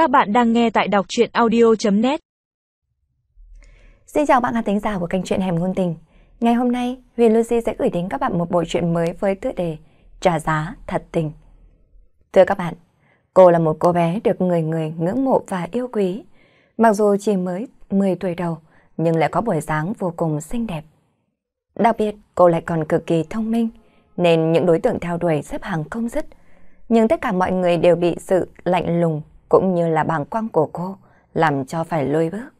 Các bạn đang nghe tại đọc truyện audio.net Xin chào bạn khán thính giả của kênh truyện Hẻm Ngôn Tình. Ngày hôm nay, Huyền Lucy sẽ gửi đến các bạn một bộ truyện mới với tựa đề Trả giá thật tình. Thưa các bạn, cô là một cô bé được người người ngưỡng mộ và yêu quý. Mặc dù chỉ mới 10 tuổi đầu, nhưng lại có buổi sáng vô cùng xinh đẹp. Đặc biệt, cô lại còn cực kỳ thông minh, nên những đối tượng theo đuổi xếp hàng không dứt. Nhưng tất cả mọi người đều bị sự lạnh lùng cũng như là bàng quang của cô làm cho phải lôi bước.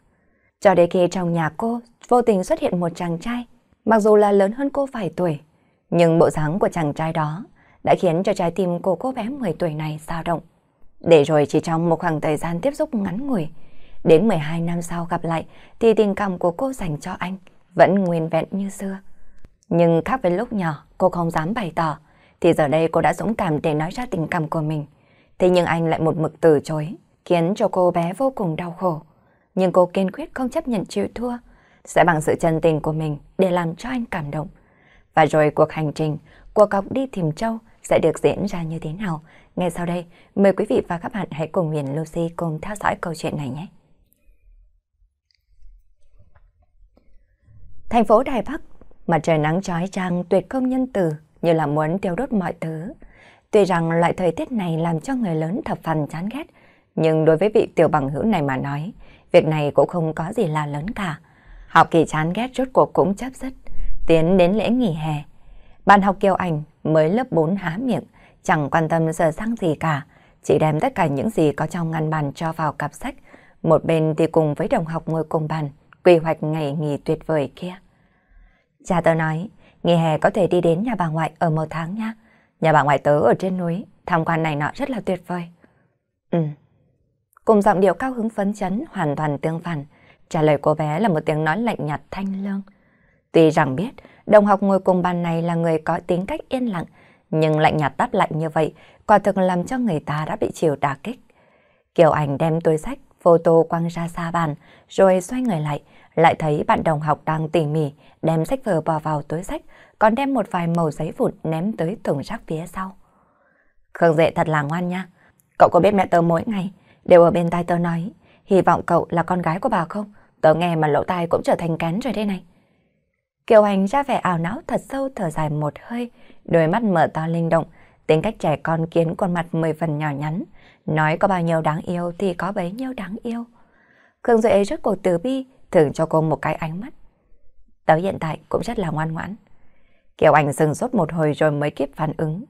Cho đến khi trong nhà cô vô tình xuất hiện một chàng trai, mặc dù là lớn hơn cô vài tuổi, nhưng bộ dáng của chàng trai đó đã khiến cho trái tim của cô bé 10 tuổi này dao động. Để rồi chỉ trong một khoảng thời gian tiếp xúc ngắn ngủi, đến 12 năm sau gặp lại thì tình cảm của cô dành cho anh vẫn nguyên vẹn như xưa. Nhưng khác với lúc nhỏ cô không dám bày tỏ, thì giờ đây cô đã dũng cảm để nói ra tình cảm của mình. Thế nhưng anh lại một mực từ chối, khiến cho cô bé vô cùng đau khổ. Nhưng cô kiên quyết không chấp nhận chịu thua, sẽ bằng sự chân tình của mình để làm cho anh cảm động. Và rồi cuộc hành trình, cuộc học đi tìm châu sẽ được diễn ra như thế nào? Ngay sau đây, mời quý vị và các bạn hãy cùng Huyền Lucy cùng theo dõi câu chuyện này nhé. Thành phố Đài Bắc, mặt trời nắng trói trang tuyệt không nhân từ như là muốn tiêu đốt mọi thứ. Tuy rằng loại thời tiết này làm cho người lớn thập phần chán ghét, nhưng đối với vị tiểu bằng hữu này mà nói, việc này cũng không có gì là lớn cả. Học kỳ chán ghét rốt cuộc cũng chấp dứt, tiến đến lễ nghỉ hè. Bạn học kiều ảnh mới lớp 4 há miệng, chẳng quan tâm giờ sang gì cả, chỉ đem tất cả những gì có trong ngăn bàn cho vào cặp sách. Một bên thì cùng với đồng học ngồi cùng bàn, quy hoạch ngày nghỉ tuyệt vời kia. Cha tớ nói, nghỉ hè có thể đi đến nhà bà ngoại ở một tháng nha. Nhà bà ngoại tớ ở trên núi, tham quan này nọ rất là tuyệt vời. Ừ. Cùng giọng điệu cao hứng phấn chấn hoàn toàn tương phản, trả lời cô bé là một tiếng nói lạnh nhạt thanh lương. Tuy rằng biết đồng học ngồi cùng bàn này là người có tính cách yên lặng, nhưng lạnh nhạt đáp lạnh như vậy quả thực làm cho người ta đã bị chiều đả kích. Kiều Ảnh đem túi sách, photo quăng ra xa bàn, rồi xoay người lại, lại thấy bạn đồng học đang tỉ mỉ đem sách vở bỏ vào túi sách, còn đem một vài màu giấy vụn ném tới thùng rác phía sau. Khương Dệ thật là ngoan nha. Cậu có biết mẹ tớ mỗi ngày đều ở bên tai tớ nói, hy vọng cậu là con gái của bà không? Tớ nghe mà lỗ tai cũng trở thành kén rồi đây này. Kiều Hành ra vẻ ảo não thật sâu thở dài một hơi, đôi mắt mở to linh động, tính cách trẻ con kiến khuôn mặt mười phần nhỏ nhắn, nói có bao nhiêu đáng yêu thì có bấy nhiêu đáng yêu. Khương Duệ rất cổ từ bi, thường cho cô một cái ánh mắt. Tớ hiện tại cũng rất là ngoan ngoãn. Kiều Anh dừng sốt một hồi rồi mới kịp phản ứng.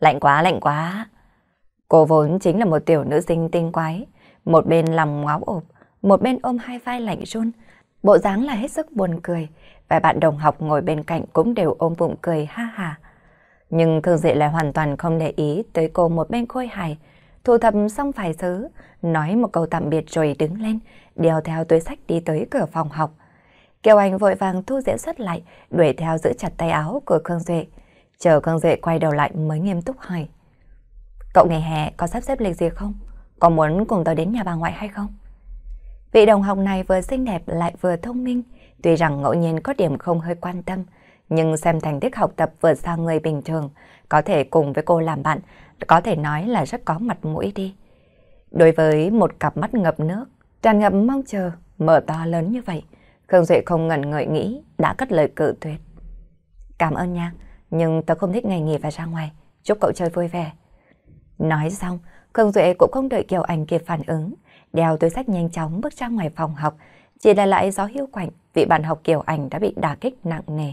Lạnh quá, lạnh quá. Cô vốn chính là một tiểu nữ sinh tinh quái. Một bên lòng ngáo ộp, một bên ôm hai vai lạnh run. Bộ dáng là hết sức buồn cười. Và bạn đồng học ngồi bên cạnh cũng đều ôm bụng cười ha ha. Nhưng Khương Dị lại hoàn toàn không để ý tới cô một bên khôi hài. Thu thập xong phải xứ, nói một câu tạm biệt rồi đứng lên, đeo theo túi sách đi tới cửa phòng học. Kiều Anh vội vàng thu diễn xuất lại, đuổi theo giữ chặt tay áo của Khương Duệ. Chờ Khương Duệ quay đầu lại mới nghiêm túc hỏi. Cậu ngày hè có sắp xếp lịch gì không? Có muốn cùng tôi đến nhà bà ngoại hay không? Vị đồng học này vừa xinh đẹp lại vừa thông minh, tuy rằng ngẫu nhiên có điểm không hơi quan tâm, nhưng xem thành tích học tập vượt xa người bình thường, có thể cùng với cô làm bạn, có thể nói là rất có mặt mũi đi. Đối với một cặp mắt ngập nước, tràn ngập mong chờ, mở to lớn như vậy, Khương Duệ không ngần ngợi nghĩ, đã cất lời cự tuyệt. Cảm ơn nha, nhưng tớ không thích ngày nghỉ và ra ngoài, chúc cậu chơi vui vẻ. Nói xong, Khương Duệ cũng không đợi Kiều Anh kịp phản ứng, đeo túi sách nhanh chóng bước ra ngoài phòng học, chỉ là lại gió hiu quạnh, vị bạn học Kiều Anh đã bị đả kích nặng nề.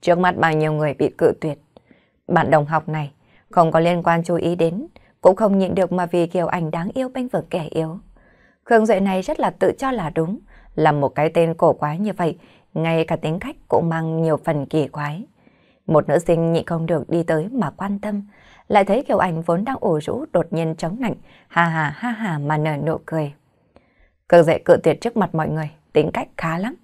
Trước mắt bao nhiêu người bị cự tuyệt. Bạn đồng học này không có liên quan chú ý đến, cũng không nhịn được mà vì Kiều Anh đáng yêu bênh vực kẻ yếu. Khương Duệ này rất là tự cho là đúng, là một cái tên cổ quái như vậy, ngay cả tính cách cũng mang nhiều phần kỳ quái. Một nữ sinh nhịn không được đi tới mà quan tâm, lại thấy Kiều Anh vốn đang ủ rũ đột nhiên chống nạnh, ha ha ha ha mà nở nụ cười. Cường dậy cự tuyệt trước mặt mọi người, tính cách khá lắm.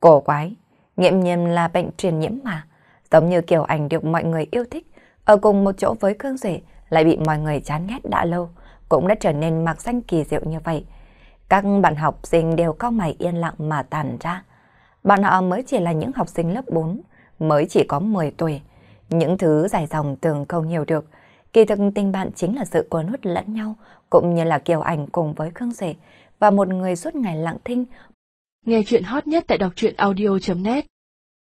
Cổ quái, nghiệm nhiên là bệnh truyền nhiễm mà, giống như kiểu ảnh được mọi người yêu thích, ở cùng một chỗ với Cương Duệ lại bị mọi người chán ghét đã lâu, cũng đã trở nên mặc danh kỳ diệu như vậy. Các bạn học sinh đều cao mày yên lặng mà tàn ra. Bọn họ mới chỉ là những học sinh lớp 4, mới chỉ có 10 tuổi. Những thứ dài dòng tưởng không hiểu được. Kỳ thực tình bạn chính là sự cuốn hút lẫn nhau cũng như là Kiều Ảnh cùng với Khương Duệ và một người suốt ngày lặng thinh. Nghe chuyện hot nhất tại đọc truyện audio.net